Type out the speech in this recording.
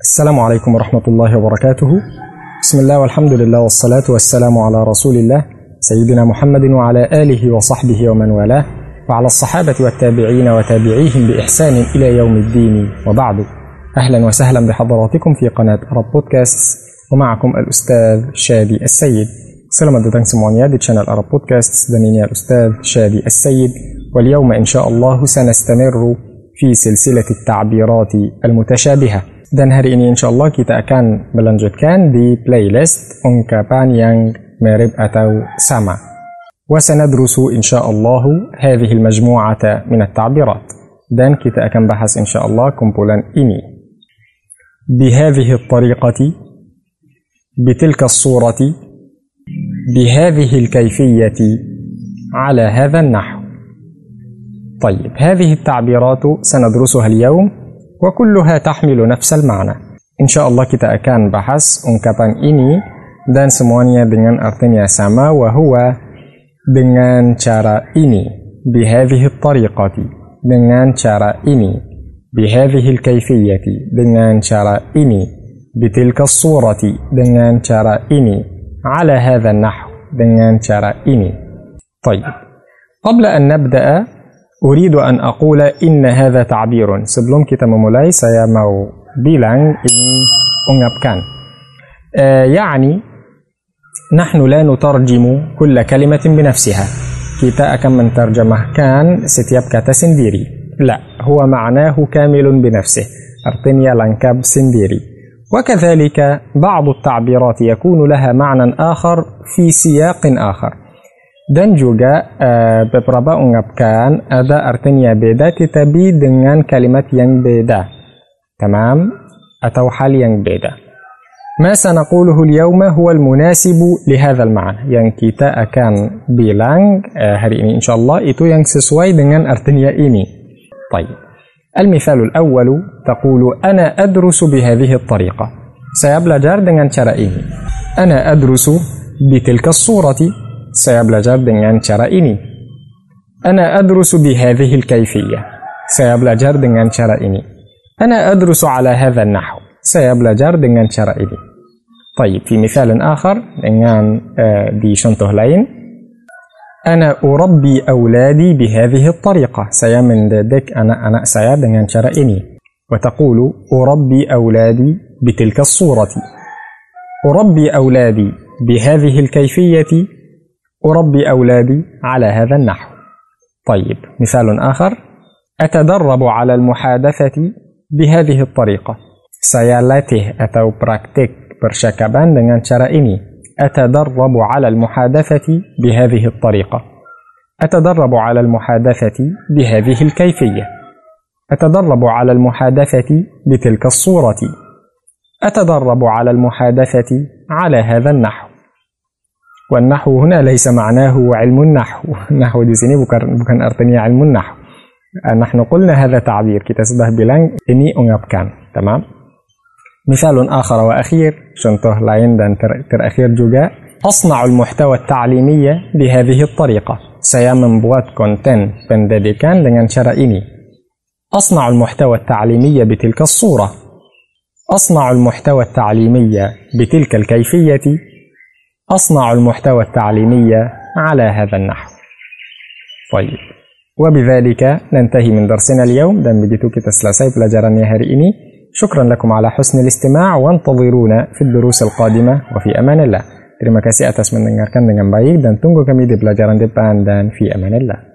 السلام عليكم ورحمة الله وبركاته. بسم الله والحمد لله والصلاة والسلام على رسول الله سيدنا محمد وعلى آله وصحبه ومن والاه وعلى الصحابة والتابعين وتابعيهم بإحسان إلى يوم الدين. وبعد أهلا وسهلا بحضراتكم في قناة أرب بودكاست ومعكم الأستاذ شادي السيد. datang semuanya di channel Arab Podcast dan ini الأستاذ شادي السيد. واليوم إن شاء الله سنستمر في سلسلة التعبيرات المتشابهة. Dan hari ini insya Allah kita akan melanjutkan di playlist ungkapan yang mirip atau sama وسندرس إن شاء الله هذه المجموعة من التعبيرات dan kita akan bahas insya Allah kumpulan ini بهذه الطريقة بتلك الصورة بهذه الكيفية على هذا النحو. طيب هذه التعبيرات سندرسها اليوم وكلها تحمل نفس المعنى. إن شاء الله kita akan bahas ungkapan ini dan semuanya dengan artinya sama وهو dengan cara ini بهذه الطريقة dengan cara ini بهذه الكيفية dengan cara ini بتلك الصورة dengan cara ini على هذا النحو dengan cara ini. طيب. قبل أن نبدأ أريد أن أقول إن هذا تعبير. Sebelum kita memulai saya mau bilang ini ungapkan. آه يعني نحن لا نترجم كل كلمة بنفسها. Kita akan menerjemahkan setiap kata sendiri. لا, هو معناه كامل بنفسه. Artinya lengkap sendiri. وكذلك بعض التعبيرات يكون لها معنى آخر في سياق آخر dan juga uh, beberapa ungkapan ada artinya beda tetapi dengan kalimat yang beda tamam atau hal yang beda ما سنقوله اليوم هو المناسب لهذا المعنى yang kita akan bilang uh, hari ini insyaallah itu yang sesuai dengan artinya ini طيب المثال الأول تقول أنا أدرس بهذه الطريقة saya belajar dengan cara ini أنا أدرس بتلك الصورة saya belajar dengan cara ini أنا أدرس بهذه الكيفية saya belajar dengan cara ini أنا أدرس على هذا النحو saya belajar dengan cara ini طيب في مثال آخر dengan uh, di contoh lain أنا أربي أولادي بهذه الطريقة saya mendidik anak-anak saya dengan cara ini وتقول أربي أولادي بتلك الصورة أربي أولادي بهذه الكيفية أربي أولادي على هذا النحو. طيب مثال آخر. أتدرب على المحادثة بهذه الطريقة. Saya latih atau praktik percakapan dengan cara ini. أتدرب على المحادثة بهذه الطريقة. أتدرب على المحادثة بهذه الكيفية. أتدرب على المحادثة بتلك الصورة. أتدرب على المحادثة على هذا النحو. والنحو هنا ليس معناه علم النحو. نحو bukan bukan artinya علم النحو. نحن قلنا هذا تعبير kita sudah bilang ini ungapkan tamam مثال آخر وأخير contoh lain dan ter terakhir juga أصنع المحتوى التعليمي بهذه الطريقة. saya membuat konten pendidikan dengan cara ini أصنع المحتوى التعليمي بتلك الصورة. أصنع المحتوى التعليمي بتلك الكيفية. أصنع المحتوى التعليمي على هذا النحو. طيب. وبذلك ننتهي من درسنا اليوم. دم بديتوك تسلسيب لجران نهاريني شكرا لكم على حسن الاستماع. وانتظرونا في الدروس القادمة. وفي أمان الله. Terima kasih atas mendengarkan dengan baik dan tunggu kami di pelajaran depan dan fi amanillah.